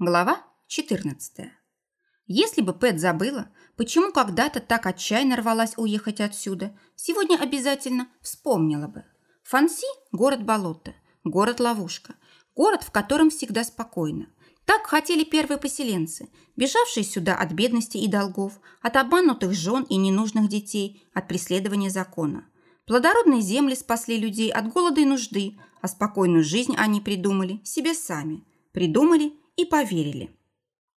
Глава 14. Если бы Пэт забыла, почему когда-то так отчаянно рвалась уехать отсюда, сегодня обязательно вспомнила бы. Фанси – город-болото, город-ловушка, город, в котором всегда спокойно. Так хотели первые поселенцы, бежавшие сюда от бедности и долгов, от обманутых жен и ненужных детей, от преследования закона. Плодородные земли спасли людей от голода и нужды, а спокойную жизнь они придумали себе сами. Придумали и поверили.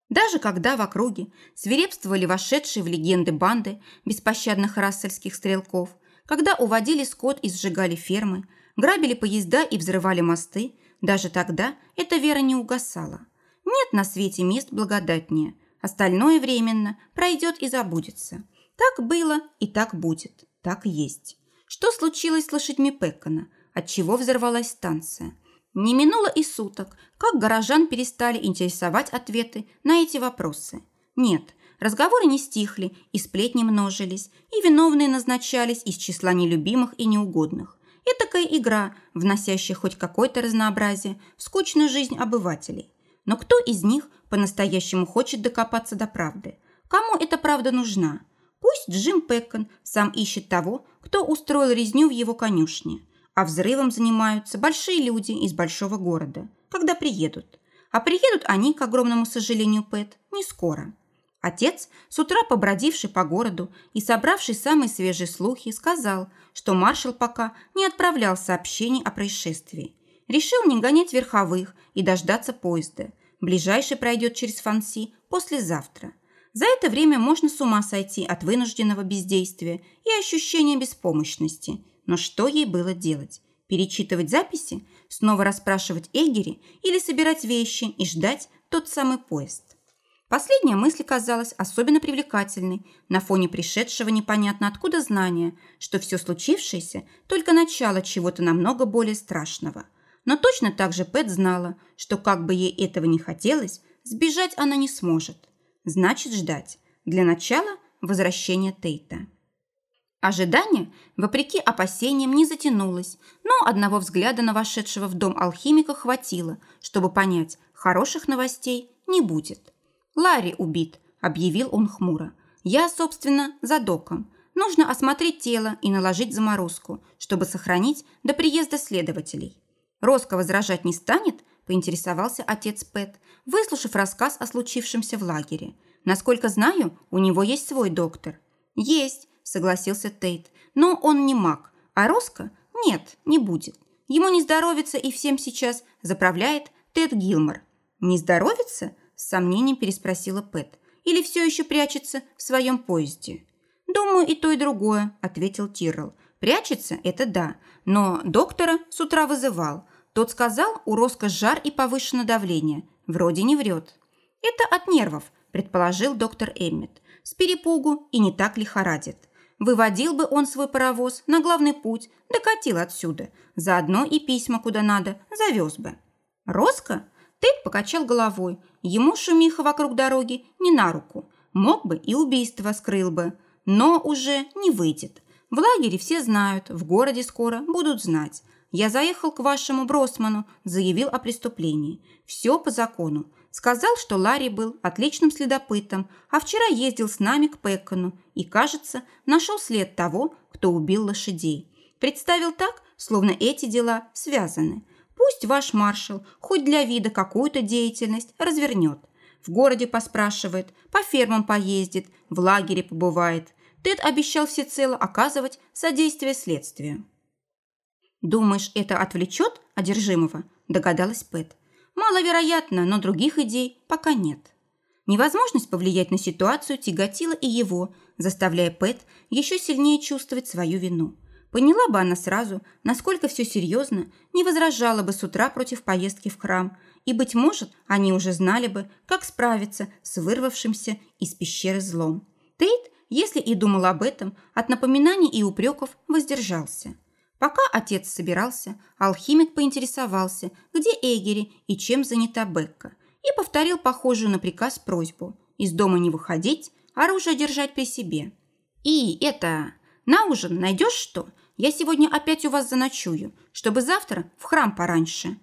Даже когда в округе свирепствовали вошедшие в легенды банды беспощадных рассельских стрелков, когда уводили скот и сжигали фермы, грабили поезда и взрывали мосты, даже тогда эта вера не угасала. Нет на свете мест благодатнее, остальное временно пройдет и забудется. Так было и так будет, так есть. Что случилось с лошадьми Пеккана? Отчего взорвалась станция? Не минуло и суток, как горожан перестали интересовать ответы на эти вопросы. Нет, разговоры не стихли, и сплетни множились, и виновные назначались из числа нелюбимых и неугодных. Этакая игра, вносящая хоть какое-то разнообразие в скучную жизнь обывателей. Но кто из них по-настоящему хочет докопаться до правды? Кому эта правда нужна? Пусть Джим Пеккон сам ищет того, кто устроил резню в его конюшне а взрывом занимаются большие люди из большого города, когда приедут. А приедут они, к огромному сожалению, Пэт, не скоро. Отец, с утра побродивший по городу и собравший самые свежие слухи, сказал, что маршал пока не отправлял сообщений о происшествии. Решил не гонять верховых и дождаться поезда. Ближайший пройдет через Фанси послезавтра. За это время можно с ума сойти от вынужденного бездействия и ощущения беспомощности, но что ей было делать? Перечитывать записи? Снова расспрашивать Эгери? Или собирать вещи и ждать тот самый поезд? Последняя мысль казалась особенно привлекательной на фоне пришедшего непонятно откуда знания, что все случившееся – только начало чего-то намного более страшного. Но точно так же Пэт знала, что как бы ей этого не хотелось, сбежать она не сможет. Значит, ждать. Для начала – возвращения Тейта. Ожидание, вопреки опасениям, не затянулось, но одного взгляда на вошедшего в дом алхимика хватило, чтобы понять, хороших новостей не будет. «Ларри убит», – объявил он хмуро. «Я, собственно, за доком. Нужно осмотреть тело и наложить заморозку, чтобы сохранить до приезда следователей». «Роско возражать не станет?» – поинтересовался отец Пэт, выслушав рассказ о случившемся в лагере. «Насколько знаю, у него есть свой доктор». «Есть, согласился Тейт. «Но он не маг. А Роско? Нет, не будет. Ему не здоровится и всем сейчас заправляет Тед Гилмор». «Не здоровится?» – с сомнением переспросила Пэт. «Или все еще прячется в своем поезде?» «Думаю, и то, и другое», – ответил Тиррелл. «Прячется – это да, но доктора с утра вызывал. Тот сказал, у Роско жар и повышенное давление. Вроде не врет». «Это от нервов», – предположил доктор Эммет. «С перепугу и не так лихорадит. Выводил бы он свой паровоз на главный путь, докатил отсюда. Заодно и письма куда надо завез бы. Роско? Тед покачал головой. Ему шумиха вокруг дороги не на руку. Мог бы и убийство скрыл бы. Но уже не выйдет. В лагере все знают, в городе скоро будут знать. Я заехал к вашему Бросману, заявил о преступлении. Все по закону. Сказал, что Ларри был отличным следопытом, а вчера ездил с нами к Пеккону и, кажется, нашел след того, кто убил лошадей. Представил так, словно эти дела связаны. Пусть ваш маршал хоть для вида какую-то деятельность развернет. В городе поспрашивает, по фермам поездит, в лагере побывает. Тед обещал всецело оказывать содействие следствию. «Думаешь, это отвлечет одержимого?» – догадалась Пэт. Маловероятно, но других идей пока нет. Невозможность повлиять на ситуацию тяготила и его, заставляя Пэт еще сильнее чувствовать свою вину. Поняла бы она сразу, насколько все серьезно, не возражала бы с утра против поездки в храм, и, быть может, они уже знали бы, как справиться с вырвавшимся из пещеры злом. Тейт, если и думал об этом, от напоминаний и упреков воздержался. Пока отец собирался, алхимик поинтересовался, где Эгери и чем занята Бекка, и повторил похожую на приказ просьбу – из дома не выходить, оружие держать при себе. «И это... На ужин найдешь что? Я сегодня опять у вас заночую, чтобы завтра в храм пораньше».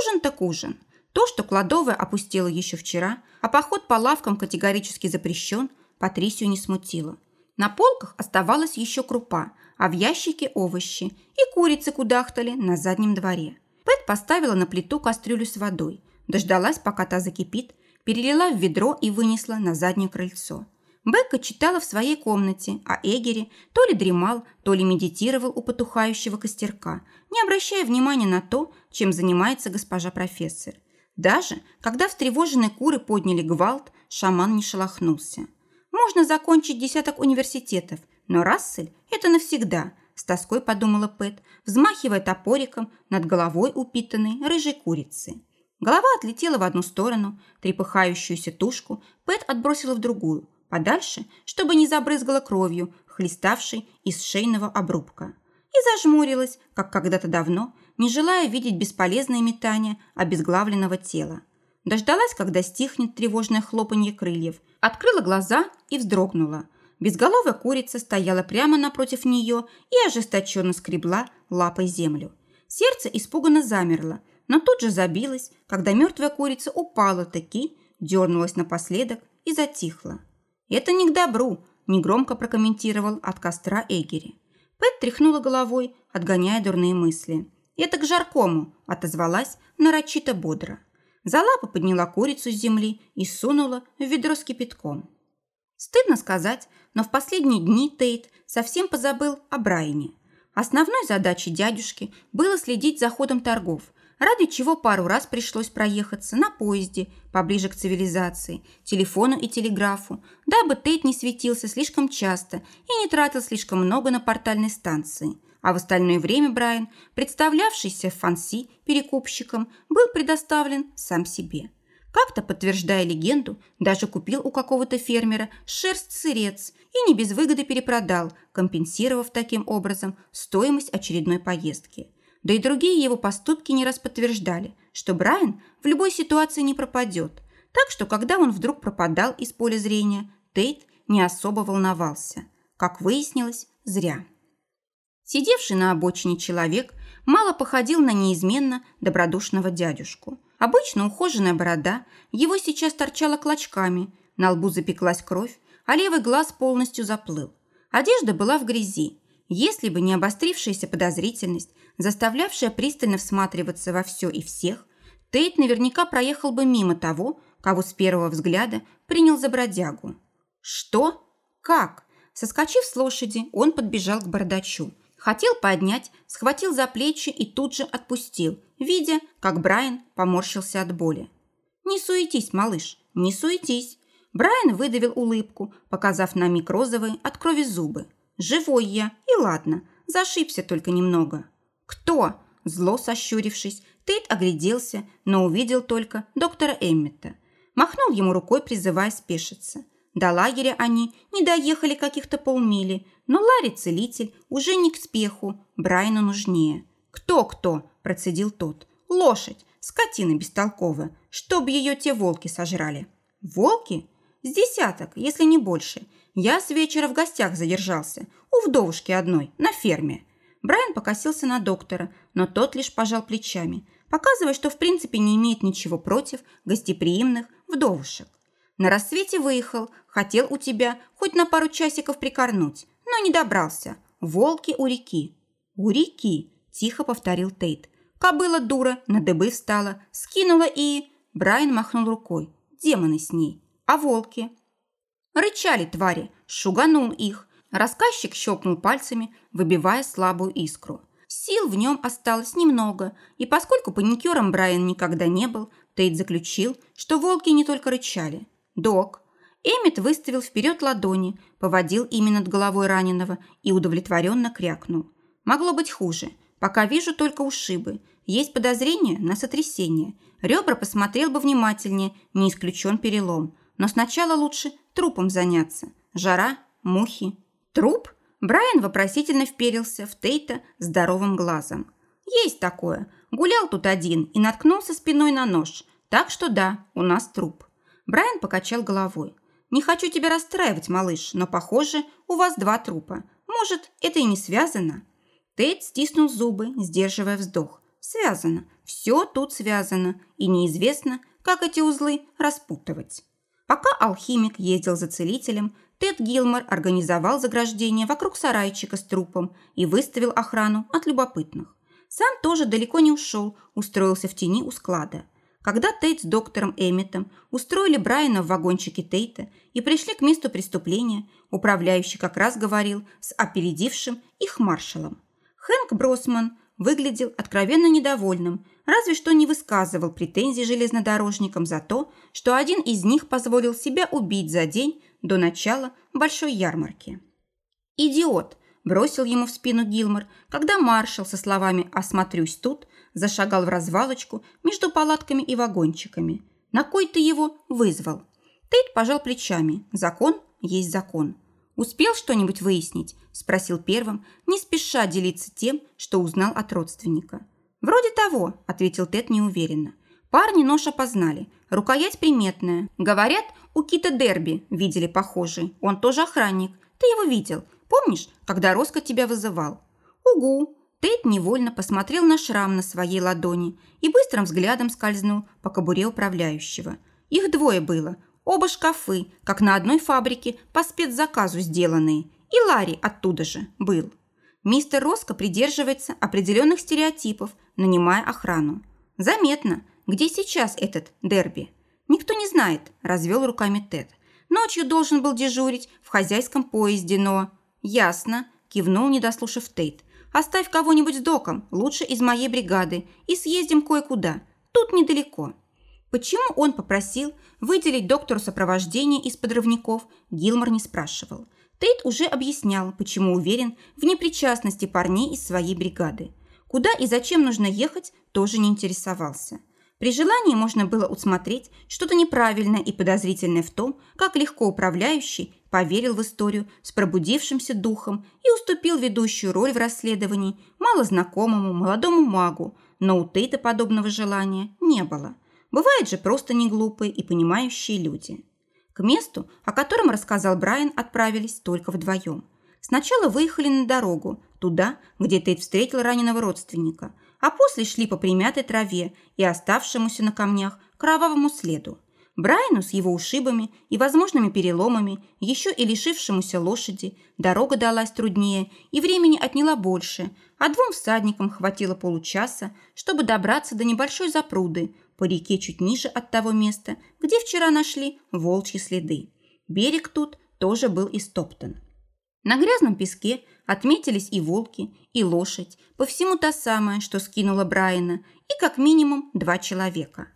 Ужин так ужин. То, что кладовая опустела еще вчера, а поход по лавкам категорически запрещен, Патрисию не смутило. На полках оставалась еще крупа, а в ящике овощи, и курицы кудахтали на заднем дворе. Пэт поставила на плиту кастрюлю с водой, дождалась, пока та закипит, перелила в ведро и вынесла на заднее крыльцо. Бекка читала в своей комнате, а Эгери то ли дремал, то ли медитировал у потухающего костерка, не обращая внимания на то, чем занимается госпожа профессор. Даже когда встревоженные куры подняли гвалт, шаман не шелохнулся. Можно закончить десяток университетов, но Рассель – это навсегда, с тоской подумала Пэт, взмахивая топориком над головой упитанной рыжей курицы. Голова отлетела в одну сторону, трепыхающуюся тушку Пэт отбросила в другую, подальше, чтобы не забрызгала кровью, хлеставшей из шейного обрубка. И зажмурилась, как когда-то давно, не желая видеть бесполезное метание обезглавленного тела. Дождалась, когда стихнет тревожное хлопанье крыльев, открыла глаза и вздрогнула. Безголовая курица стояла прямо напротив нее и ожесточенно скребла лапой землю. Сердце испуганно замерло, но тут же забилось, когда мертвая курица упала таки, дернулась напоследок и затихла. «Это не к добру», – негромко прокомментировал от костра Эгери. Пэт тряхнула головой, отгоняя дурные мысли. «Это к жаркому», – отозвалась нарочито бодро. За лапу подняла курицу с земли и сунула в ведро с кипятком. Стыдно сказать, но в последние дни Тейт совсем позабыл о Брайане. Основной задачей дядюшки было следить за ходом торгов, ради чего пару раз пришлось проехаться на поезде поближе к цивилизации, телефону и телеграфу, дабы Тейт не светился слишком часто и не тратил слишком много на портальной станции. А в остальное время Брайан, представлявшийся Фанси перекупщиком, был предоставлен сам себе. Как-то, подтверждая легенду, даже купил у какого-то фермера шерсть-сырец и не без выгоды перепродал, компенсировав таким образом стоимость очередной поездки – да и другие его поступки не раз подтверждали, что Брайан в любой ситуации не пропадет. Так что, когда он вдруг пропадал из поля зрения, Тейт не особо волновался. Как выяснилось, зря. Сидевший на обочине человек мало походил на неизменно добродушного дядюшку. Обычно ухоженная борода его сейчас торчала клочками, на лбу запеклась кровь, а левый глаз полностью заплыл. Одежда была в грязи. Если бы не обострившаяся подозрительность, заставлявшая пристально всматриваться во все и всех, Тейт наверняка проехал бы мимо того, кого с первого взгляда принял за бродягу. Что? Как? Соскочив с лошади, он подбежал к бардачу. Хотел поднять, схватил за плечи и тут же отпустил, видя, как Брайан поморщился от боли. «Не суетись, малыш, не суетись!» Брайан выдавил улыбку, показав на миг розовые от крови зубы. «Живой я, и ладно, зашибся только немного». «Кто?» Зло сощурившись, Тейт огляделся, но увидел только доктора Эммета. Махнул ему рукой, призывая спешиться. До лагеря они не доехали каких-то полмили, но Ларри-целитель уже не к спеху, Брайану нужнее. «Кто-кто?» – процедил тот. «Лошадь, скотина бестолковая, чтоб ее те волки сожрали». «Волки?» «С десяток, если не больше. Я с вечера в гостях задержался, у вдовушки одной, на ферме. Брайан покосился на доктора, но тот лишь пожал плечами, показывая, что в принципе не имеет ничего против гостеприимных вдовушек. На рассвете выехал, хотел у тебя хоть на пару часиков прикорнуть, но не добрался. Волки у реки. У реки, тихо повторил Тейт. Кобыла дура, на дыбы встала, скинула и... Брайан махнул рукой. Демоны с ней. А волки? Рычали твари, шуганул их, Рассказчик щелкнул пальцами, выбивая слабую искру. Сил в нем осталось немного, и поскольку паникером Брайан никогда не был, Тейт заключил, что волки не только рычали. «Док». Эммет выставил вперед ладони, поводил ими над головой раненого и удовлетворенно крякнул. «Могло быть хуже. Пока вижу только ушибы. Есть подозрение на сотрясение. Ребра посмотрел бы внимательнее, не исключен перелом. Но сначала лучше трупом заняться. Жара, мухи, «Труп?» Брайан вопросительно вперился в Тейта здоровым глазом. «Есть такое. Гулял тут один и наткнулся спиной на нож. Так что да, у нас труп». Брайан покачал головой. «Не хочу тебя расстраивать, малыш, но, похоже, у вас два трупа. Может, это и не связано?» Тейт стиснул зубы, сдерживая вздох. Связано. Все тут связано. И неизвестно, как эти узлы распутывать. Пока алхимик ездил за целителем, Тед Гилмор организовал заграждение вокруг сарайчика с трупом и выставил охрану от любопытных. Сам тоже далеко не ушел, устроился в тени у склада. Когда Тейт с доктором Эмметом устроили Брайана в вагончике Тейта и пришли к месту преступления, управляющий как раз говорил с опередившим их маршалом. Хэнк Бросман выглядел откровенно недовольным, разве что не высказывал претензий железнодорожникам за то, что один из них позволил себя убить за день до начала большой ярмарки. «Идиот!» – бросил ему в спину Гилмор, когда маршал со словами «осмотрюсь тут» зашагал в развалочку между палатками и вагончиками. «На кой ты его вызвал?» Тейт пожал плечами. «Закон есть закон». «Успел что-нибудь выяснить?» – спросил первым, не спеша делиться тем, что узнал от родственника. «Вроде того», – ответил Тед неуверенно. Парни нож опознали. Рукоять приметная. Говорят, у Кита Дерби видели похожий. Он тоже охранник. Ты его видел. Помнишь, когда Роско тебя вызывал? Угу. Тейт невольно посмотрел на шрам на своей ладони и быстрым взглядом скользнул по кобуре управляющего. Их двое было. Оба шкафы, как на одной фабрике, по спецзаказу сделанные. И Ларри оттуда же был. Мистер Роско придерживается определенных стереотипов, нанимая охрану. Заметно, где сейчас этот Дерби. Никто не знает, развел руками Тед. Ночью должен был дежурить в хозяйском поезде, но... Ясно, кивнул, не дослушав Тейт. Оставь кого-нибудь с доком, лучше из моей бригады, и съездим кое-куда. Тут недалеко». Почему он попросил выделить доктору сопровождение из подрывников, Гилмор не спрашивал. Тейт уже объяснял, почему уверен в непричастности парней из своей бригады. Куда и зачем нужно ехать, тоже не интересовался. При желании можно было усмотреть что-то неправильное и подозрительное в том, как легко управляющий поверил в историю с пробудившимся духом и уступил ведущую роль в расследовании малознакомому молодому магу, но у Тейта подобного желания не было. Бывают же просто неглупые и понимающие люди. К месту, о котором рассказал Брайан, отправились только вдвоем. Сначала выехали на дорогу, туда, где Тейт встретил раненого родственника, а после шли по примятой траве и оставшемуся на камнях кровавому следу. Брайану с его ушибами и возможными переломами, еще и лишившемуся лошади, дорога далась труднее и времени отняла больше, а двум всадникам хватило получаса, чтобы добраться до небольшой запруды по реке чуть ниже от того места, где вчера нашли волчьи следы. Берег тут тоже был истоптан. На грязном песке отметились и волки, и лошадь, по всему та самая, что скинула Брайана, и как минимум два человека.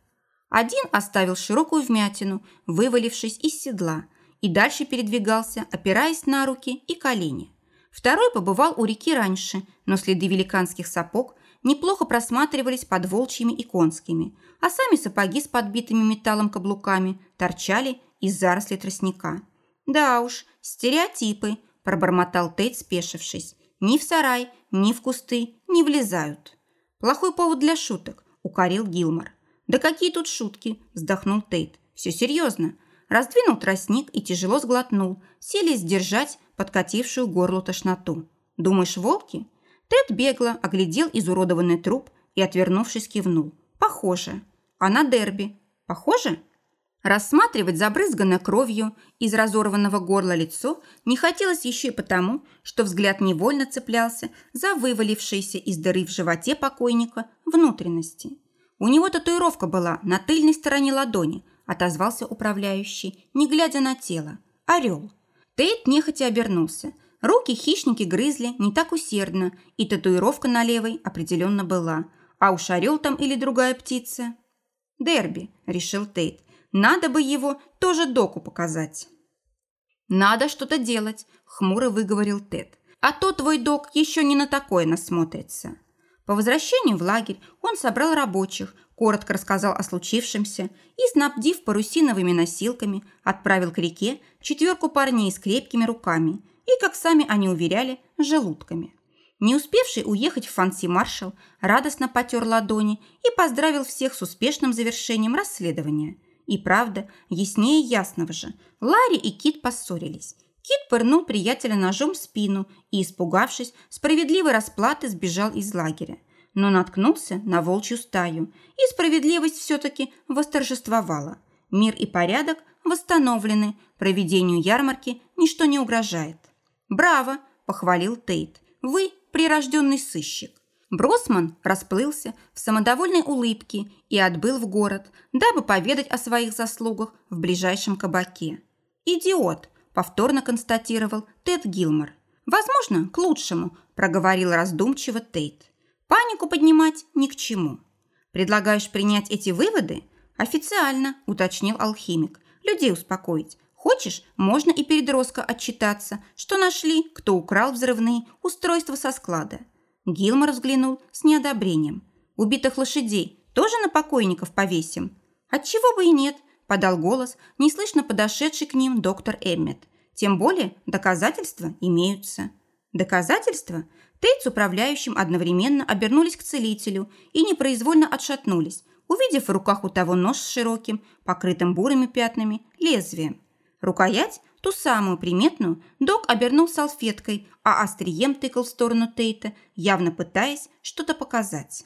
Один оставил широкую вмятину, вывалившись из седла, и дальше передвигался, опираясь на руки и колени. Второй побывал у реки раньше, но следы великанских сапог неплохо просматривались под волчьими и конскими, а сами сапоги с подбитыми металлом каблуками торчали из заросли тростника. Да уж, стереотипы, пробормотал Тейт, спешившись. «Ни в сарай, ни в кусты не влезают». «Плохой повод для шуток», – укорил Гилмор. «Да какие тут шутки?» – вздохнул Тейт. «Все серьезно». Раздвинул тростник и тяжело сглотнул, сели сдержать подкатившую горлу тошноту. «Думаешь, волки?» Тед бегло оглядел изуродованный труп и, отвернувшись, кивнул. «Похоже. А на дерби? Похоже?» Рассматривать забрызганное кровью из разорванного горла лицо не хотелось еще и потому, что взгляд невольно цеплялся за вывалившиеся из дыры в животе покойника внутренности. У него татуировка была на тыльной стороне ладони, отозвался управляющий, не глядя на тело. Орел. Тейт нехотя обернулся. Руки хищники грызли не так усердно, и татуировка на левой определенно была. А уж орел там или другая птица. «Дерби», – решил Тейт. Надо бы его тоже доку показать. Надо что-то делать, хмуро выговорил Тед. А то твой док еще не на такое насмотрится. По возвращению в лагерь он собрал рабочих, коротко рассказал о случившемся и, снабдив парусиновыми носилками, отправил к реке четверку парней с крепкими руками и, как сами они уверяли, желудками. Не успевший уехать в Фанси маршал радостно потер ладони и поздравил всех с успешным завершением расследования – и правда, яснее ясного же, Ларри и Кит поссорились. Кит пырнул приятеля ножом в спину и, испугавшись, справедливой расплаты сбежал из лагеря. но наткнулся на волчью стаю, и справедливость все-таки восторжествовала. Мир и порядок восстановлены, проведению ярмарки ничто не угрожает. «Браво!» – похвалил Тейт. «Вы прирожденный сыщик». Бросман расплылся в самодовольной улыбке и отбыл в город, дабы поведать о своих заслугах в ближайшем кабаке. «Идиот!» – повторно констатировал Тед Гилмор. «Возможно, к лучшему», – проговорил раздумчиво Тейт. «Панику поднимать ни к чему». «Предлагаешь принять эти выводы?» «Официально», – уточнил алхимик. «Людей успокоить. Хочешь, можно и перед Роско отчитаться, что нашли, кто украл взрывные устройства со склада». Гилмор взглянул с неодобрением. «Убитых лошадей тоже на покойников повесим?» «Отчего бы и нет», – подал голос, неслышно подошедший к ним доктор Эммет. «Тем более доказательства имеются». «Доказательства?» Тейт с управляющим одновременно обернулись к целителю и непроизвольно отшатнулись, увидев в руках у того нож с широким, покрытым бурыми пятнами, лезвием. Рукоять Ту самую приметную док обернул салфеткой, а острием тыкал в сторону Тейта, явно пытаясь что-то показать.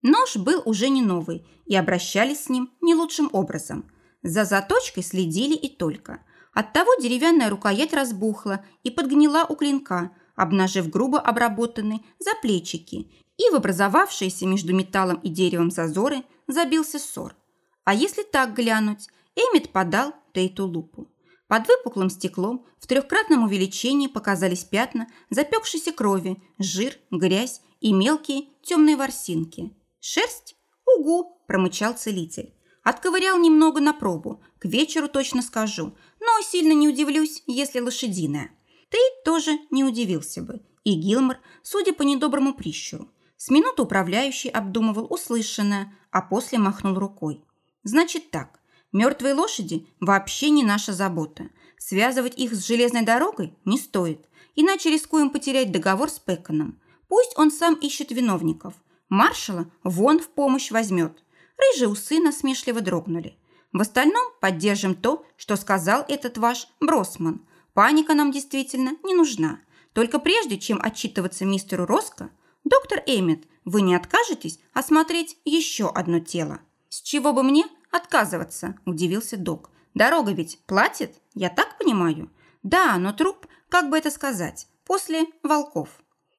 Нож был уже не новый, и обращались с ним не лучшим образом. За заточкой следили и только. Оттого деревянная рукоять разбухла и подгнила у клинка, обнажив грубо обработанные заплечики, и в образовавшиеся между металлом и деревом зазоры забился ссор. А если так глянуть, Эмит подал Тейту лупу. Под выпуклым стеклом в трехкратном увеличении показались пятна запекшейся крови, жир, грязь и мелкие темные ворсинки. «Шерсть? Угу!» – промычал целитель. Отковырял немного на пробу. К вечеру точно скажу. Но сильно не удивлюсь, если лошадиная. Ты тоже не удивился бы. И Гилмор, судя по недоброму прищуру. С минуты управляющий обдумывал услышанное, а после махнул рукой. Значит так, Мертвые лошади вообще не наша забота. Связывать их с железной дорогой не стоит, иначе рискуем потерять договор с Пеканом. Пусть он сам ищет виновников. Маршала вон в помощь возьмет. Рыжие усы насмешливо дрогнули. В остальном поддержим то, что сказал этот ваш Бросман. Паника нам действительно не нужна. Только прежде, чем отчитываться мистеру Роско, доктор Эммет, вы не откажетесь осмотреть еще одно тело? С чего бы мне «Отказываться», – удивился док. «Дорога ведь платит, я так понимаю?» «Да, но труп, как бы это сказать, после волков».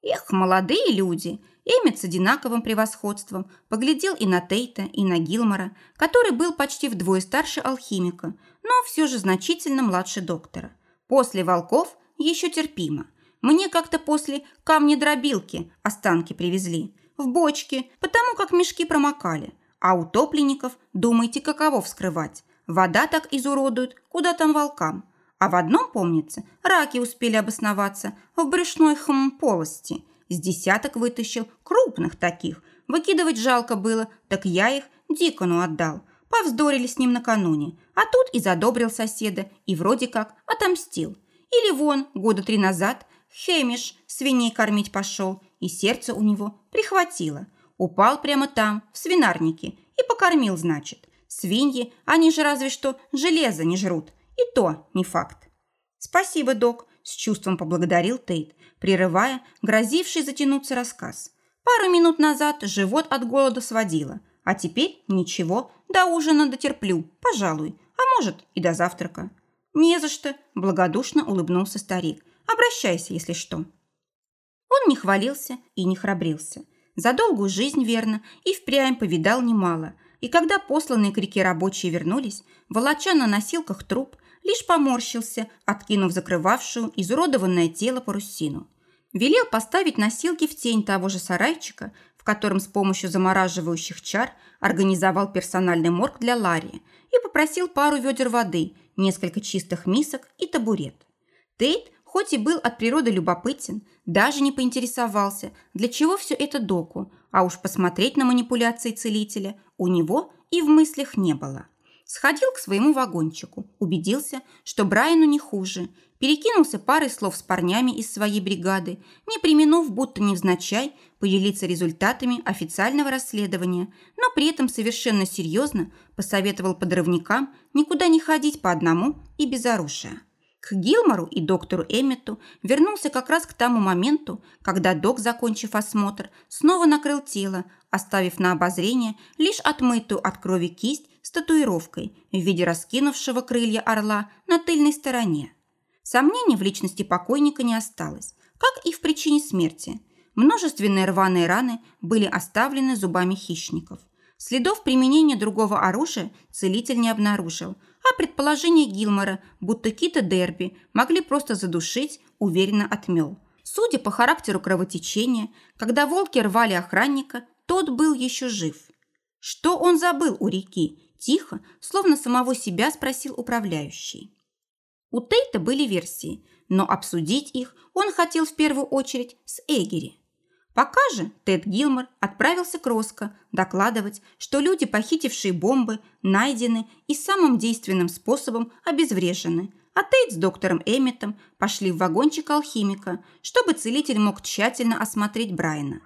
«Эх, молодые люди!» Эммет с одинаковым превосходством поглядел и на Тейта, и на Гилмора, который был почти вдвое старше алхимика, но все же значительно младше доктора. После волков еще терпимо. Мне как-то после камни-дробилки останки привезли. В бочке, потому как мешки промокали. А утопленников, думаете, каково вскрывать? Вода так изуродует, куда там волкам. А в одном, помнится, раки успели обосноваться в брюшной хм полости. С десяток вытащил, крупных таких. Выкидывать жалко было, так я их Дикону отдал. Повздорили с ним накануне. А тут и задобрил соседа, и вроде как отомстил. Или вон, года три назад, Хемиш свиней кормить пошел, и сердце у него прихватило. Упал прямо там, в свинарнике, и покормил, значит. Свиньи, они же разве что железо не жрут. И то не факт. Спасибо, док, с чувством поблагодарил Тейт, прерывая грозивший затянуться рассказ. Пару минут назад живот от голода сводило, а теперь ничего, до ужина дотерплю, пожалуй, а может и до завтрака. «Не за что», – благодушно улыбнулся старик. «Обращайся, если что». Он не хвалился и не храбрился. За долгую жизнь, верно, и впрямь повидал немало. И когда посланные к реке рабочие вернулись, волоча на носилках труп, лишь поморщился, откинув закрывавшую изуродованное тело парусину. Велел поставить носилки в тень того же сарайчика, в котором с помощью замораживающих чар организовал персональный морг для Ларри и попросил пару ведер воды, несколько чистых мисок и табурет. Тейт хоть и был от природы любопытен, даже не поинтересовался, для чего все это доку, а уж посмотреть на манипуляции целителя у него и в мыслях не было. Сходил к своему вагончику, убедился, что Брайану не хуже, перекинулся парой слов с парнями из своей бригады, не применув, будто невзначай, поделиться результатами официального расследования, но при этом совершенно серьезно посоветовал подрывникам никуда не ходить по одному и без оружия. К Гилмору и доктору Эммету вернулся как раз к тому моменту, когда док, закончив осмотр, снова накрыл тело, оставив на обозрение лишь отмытую от крови кисть с татуировкой в виде раскинувшего крылья орла на тыльной стороне. Сомнений в личности покойника не осталось, как и в причине смерти. Множественные рваные раны были оставлены зубами хищников. Следов применения другого оружия целитель не обнаружил – а предположение Гилмора, будто Кита Дерби могли просто задушить, уверенно отмел. Судя по характеру кровотечения, когда волки рвали охранника, тот был еще жив. Что он забыл у реки? Тихо, словно самого себя спросил управляющий. У Тейта были версии, но обсудить их он хотел в первую очередь с Эгери. Пока же Тед Гилмор отправился к Роско докладывать, что люди, похитившие бомбы, найдены и самым действенным способом обезврежены, а Тейт с доктором Эмметом пошли в вагончик алхимика, чтобы целитель мог тщательно осмотреть Брайана.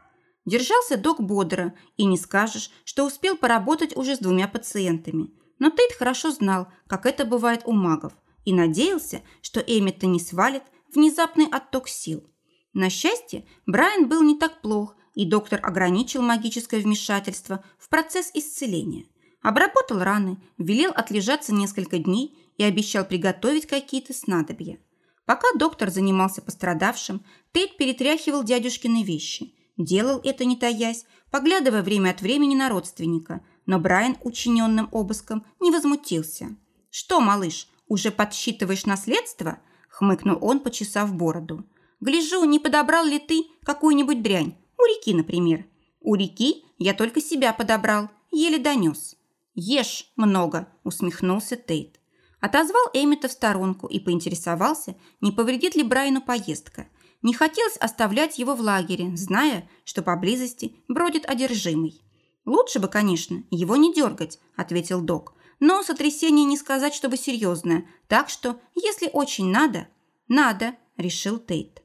Держался док бодро, и не скажешь, что успел поработать уже с двумя пациентами. Но Тейт хорошо знал, как это бывает у магов, и надеялся, что Эммета не свалит внезапный отток сил. На счастье, Брайан был не так плох, и доктор ограничил магическое вмешательство в процесс исцеления. Обработал раны, велел отлежаться несколько дней и обещал приготовить какие-то снадобья. Пока доктор занимался пострадавшим, Тейт перетряхивал дядюшкины вещи. Делал это не таясь, поглядывая время от времени на родственника, но Брайан учиненным обыском не возмутился. «Что, малыш, уже подсчитываешь наследство?» – хмыкнул он, почесав бороду. Гляжу, не подобрал ли ты какую-нибудь дрянь. У реки, например. У реки я только себя подобрал, еле донес. Ешь много, усмехнулся Тейт. Отозвал Эммета в сторонку и поинтересовался, не повредит ли Брайану поездка. Не хотелось оставлять его в лагере, зная, что поблизости бродит одержимый. «Лучше бы, конечно, его не дергать», – ответил док. «Но сотрясение не сказать, чтобы серьезное, так что, если очень надо...» «Надо», – решил Тейт.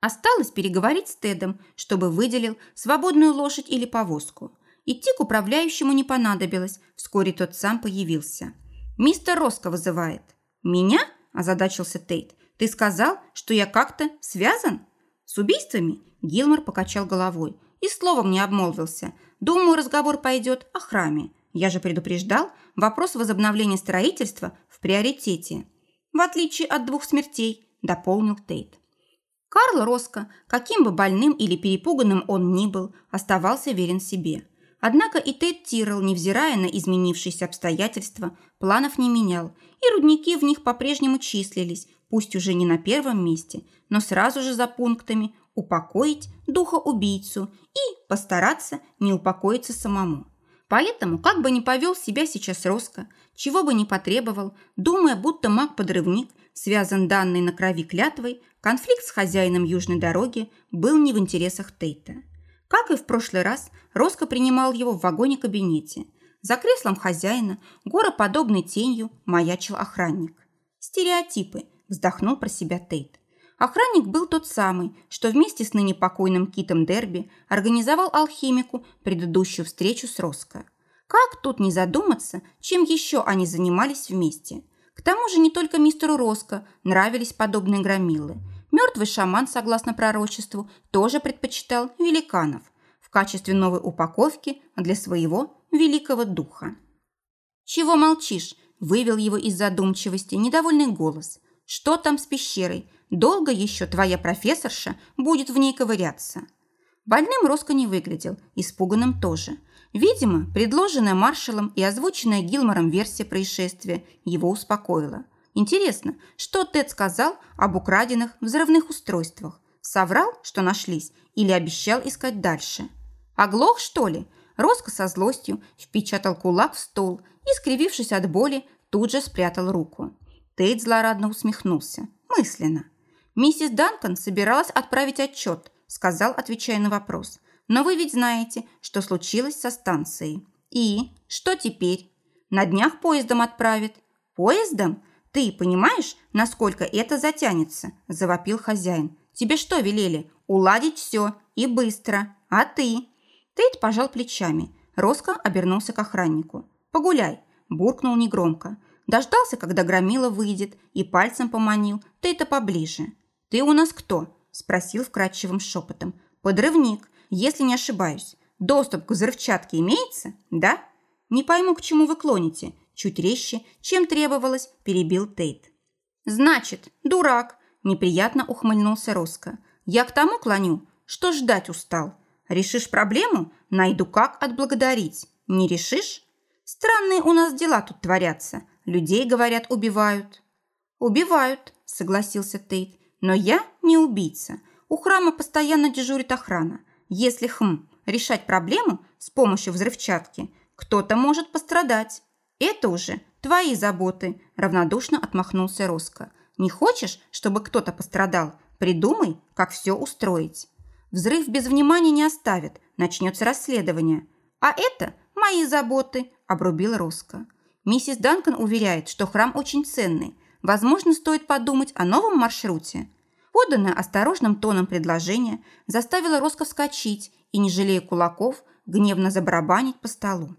Осталось переговорить с Тедом, чтобы выделил свободную лошадь или повозку. Идти к управляющему не понадобилось, вскоре тот сам появился. «Мистер Роско вызывает». «Меня?» – озадачился Тейт. «Ты сказал, что я как-то связан?» «С убийствами?» – Гилмор покачал головой и словом не обмолвился. «Думаю, разговор пойдет о храме. Я же предупреждал, вопрос возобновления строительства в приоритете». «В отличие от двух смертей», – дополнил Тейт. Карл Роско, каким бы больным или перепуганным он ни был, оставался верен себе. Однако и Тед Тирл, невзирая на изменившиеся обстоятельства, планов не менял, и рудники в них по-прежнему числились, пусть уже не на первом месте, но сразу же за пунктами упокоить духа-убийцу и постараться не упокоиться самому. Поэтому, как бы ни повел себя сейчас Роско, чего бы ни потребовал, думая, будто маг-подрывник связан данной на крови клятвой, конфликт с хозяином южной дороги был не в интересах Тейта. Как и в прошлый раз, Роско принимал его в вагоне-кабинете. За креслом хозяина, гороподобной тенью, маячил охранник. «Стереотипы», – вздохнул про себя Тейт. Охранник был тот самый, что вместе с ныне покойным Китом Дерби организовал алхимику предыдущую встречу с Роско. Как тут не задуматься, чем еще они занимались вместе? К тому же не только мистеру Роско нравились подобные громилы. Мертвый шаман, согласно пророчеству, тоже предпочитал великанов в качестве новой упаковки для своего великого духа. «Чего молчишь?» – вывел его из задумчивости недовольный голос. «Что там с пещерой? Долго еще твоя профессорша будет в ней ковыряться?» Больным Роско не выглядел, испуганным тоже. Видимо, предложенная маршалом и озвученная Гилмором версия происшествия его успокоила. Интересно, что Тед сказал об украденных взрывных устройствах? Соврал, что нашлись, или обещал искать дальше? Оглох, что ли? Роско со злостью впечатал кулак в стол и, скривившись от боли, тут же спрятал руку. Тейт злорадно усмехнулся. Мысленно. «Миссис Данкан собиралась отправить отчет», сказал, отвечая на вопрос. «Но вы ведь знаете, что случилось со станцией. И что теперь? На днях поездом отправят». «Поездом? Ты понимаешь, насколько это затянется?» – завопил хозяин. «Тебе что велели? Уладить все и быстро. А ты?» Тейт пожал плечами. Роско обернулся к охраннику. «Погуляй», – буркнул негромко. Дождался, когда Громила выйдет, и пальцем поманил. Ты это поближе. «Ты у нас кто?» – спросил вкрадчивым шепотом. «Подрывник, если не ошибаюсь. Доступ к взрывчатке имеется, да?» «Не пойму, к чему вы клоните». Чуть резче, чем требовалось, перебил Тейт. «Значит, дурак!» – неприятно ухмыльнулся Роско. «Я к тому клоню, что ждать устал. Решишь проблему – найду как отблагодарить. Не решишь? Странные у нас дела тут творятся. Людей, говорят, убивают». «Убивают», – согласился Тейт. «Но я не убийца. У храма постоянно дежурит охрана. Если, хм, решать проблему с помощью взрывчатки, кто-то может пострадать. Это уже твои заботы», – равнодушно отмахнулся Роско. «Не хочешь, чтобы кто-то пострадал? Придумай, как все устроить. Взрыв без внимания не оставит, начнется расследование. А это мои заботы», – обрубил Роско. Миссис Данкан уверяет, что храм очень ценный. Возможно, стоит подумать о новом маршруте. Поданное осторожным тоном предложение заставило Роско вскочить и, не жалея кулаков, гневно забарабанить по столу.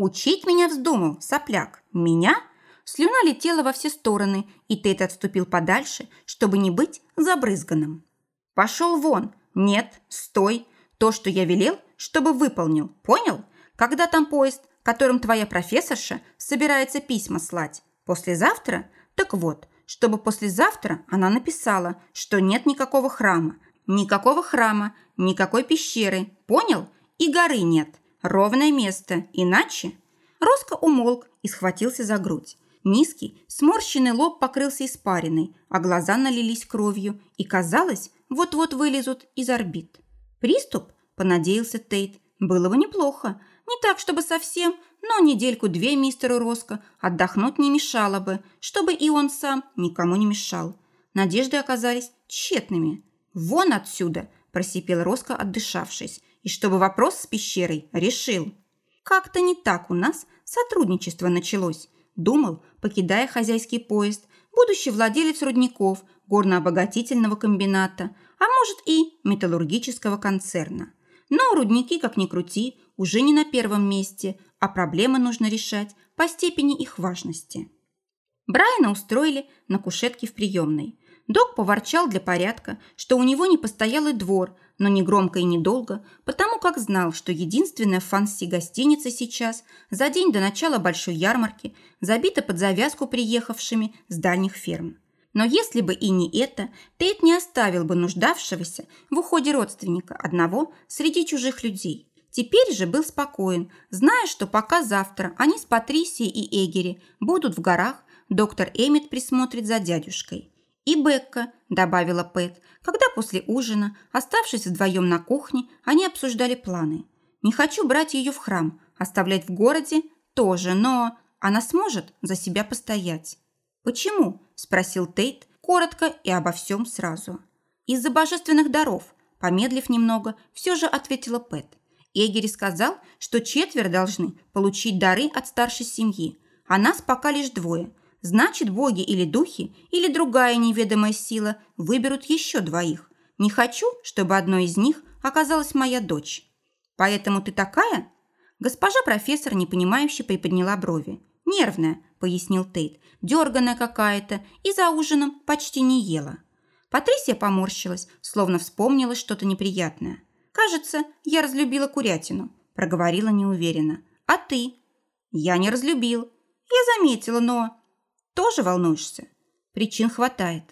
«Учить меня вздумал, сопляк. Меня?» Слюна летела во все стороны, и Тейт отступил подальше, чтобы не быть забрызганным. «Пошел вон! Нет, стой! То, что я велел, чтобы выполнил. Понял? Когда там поезд, которым твоя профессорша собирается письма слать? Послезавтра? Так вот, чтобы послезавтра она написала, что нет никакого храма. Никакого храма, никакой пещеры. Понял? И горы нет. Ровное место. Иначе...» Роско умолк и схватился за грудь. Низкий, сморщенный лоб покрылся испариной, а глаза налились кровью и, казалось, вот-вот вылезут из орбит. «Приступ?» – понадеялся Тейт. «Было бы неплохо. Не так, чтобы совсем, но недельку-две мистеру Роско отдохнуть не мешало бы, чтобы и он сам никому не мешал». Надежды оказались тщетными. «Вон отсюда!» – просипел Роско, отдышавшись. «И чтобы вопрос с пещерой решил». «Как-то не так у нас сотрудничество началось», – думал, покидая хозяйский поезд, будущий владелец рудников, горнообогатительного комбината, а может и металлургического концерна. Но рудники, как ни крути, уже не на первом месте, а проблемы нужно решать по степени их важности. Брайана устроили на кушетке в приемной. Док поворчал для порядка, что у него не постоялый двор, но не громко и недолго, потому как знал, что единственная Фанси гостиница сейчас за день до начала большой ярмарки забита под завязку приехавшими с дальних ферм. Но если бы и не это, Тейт не оставил бы нуждавшегося в уходе родственника одного среди чужих людей. Теперь же был спокоен, зная, что пока завтра они с Патрисией и Эгери будут в горах, доктор Эммет присмотрит за дядюшкой. «И Бекка», – добавила Пэт, когда после ужина, оставшись вдвоем на кухне, они обсуждали планы. «Не хочу брать ее в храм, оставлять в городе тоже, но она сможет за себя постоять». «Почему?» – спросил Тейт, коротко и обо всем сразу. «Из-за божественных даров», – помедлив немного, все же ответила Пэт. Эгери сказал, что четверо должны получить дары от старшей семьи, а нас пока лишь двое – Значит, боги или духи, или другая неведомая сила выберут еще двоих. Не хочу, чтобы одной из них оказалась моя дочь. Поэтому ты такая? Госпожа профессор непонимающе приподняла брови. Нервная, пояснил Тейт, дерганая какая-то и за ужином почти не ела. Патрисия поморщилась, словно вспомнила что-то неприятное. «Кажется, я разлюбила курятину», – проговорила неуверенно. «А ты?» «Я не разлюбил. Я заметила, но...» Тоже волнуешься? Причин хватает.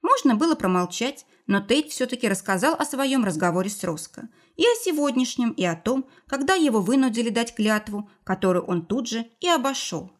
Можно было промолчать, но Тейт все-таки рассказал о своем разговоре с Роско. И о сегодняшнем, и о том, когда его вынудили дать клятву, которую он тут же и обошел.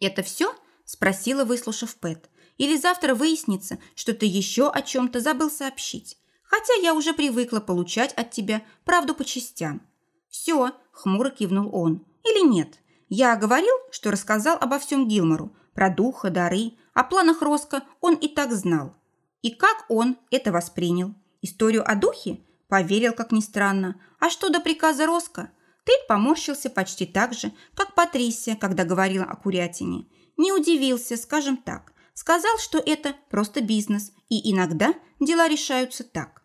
«Это все?» – спросила, выслушав Пэт. «Или завтра выяснится, что ты еще о чем-то забыл сообщить? Хотя я уже привыкла получать от тебя правду по частям». «Все», – хмуро кивнул он. «Или нет? Я говорил, что рассказал обо всем Гилмору, про духа, дары, о планах Роско он и так знал. И как он это воспринял? Историю о духе? Поверил, как ни странно. А что до приказа Роско? Тейт поморщился почти так же, как Патрисия, когда говорила о курятине. Не удивился, скажем так. Сказал, что это просто бизнес, и иногда дела решаются так.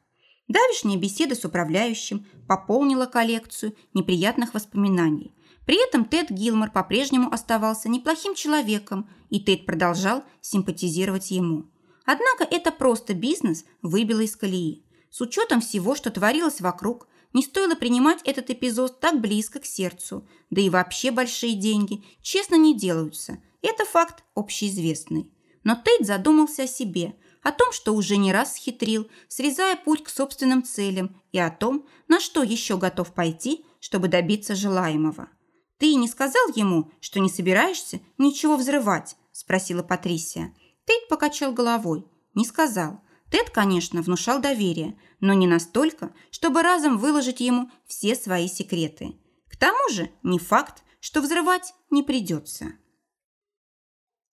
Давишняя беседа с управляющим пополнила коллекцию неприятных воспоминаний – При этом Тед Гилмор по-прежнему оставался неплохим человеком, и Тед продолжал симпатизировать ему. Однако это просто бизнес выбило из колеи. С учетом всего, что творилось вокруг, не стоило принимать этот эпизод так близко к сердцу. Да и вообще большие деньги, честно, не делаются. Это факт общеизвестный. Но Тейт задумался о себе, о том, что уже не раз схитрил, срезая путь к собственным целям, и о том, на что еще готов пойти, чтобы добиться желаемого. «Ты не сказал ему, что не собираешься ничего взрывать?» – спросила Патрисия. Тейт покачал головой. Не сказал. Тед, конечно, внушал доверие, но не настолько, чтобы разом выложить ему все свои секреты. К тому же не факт, что взрывать не придется.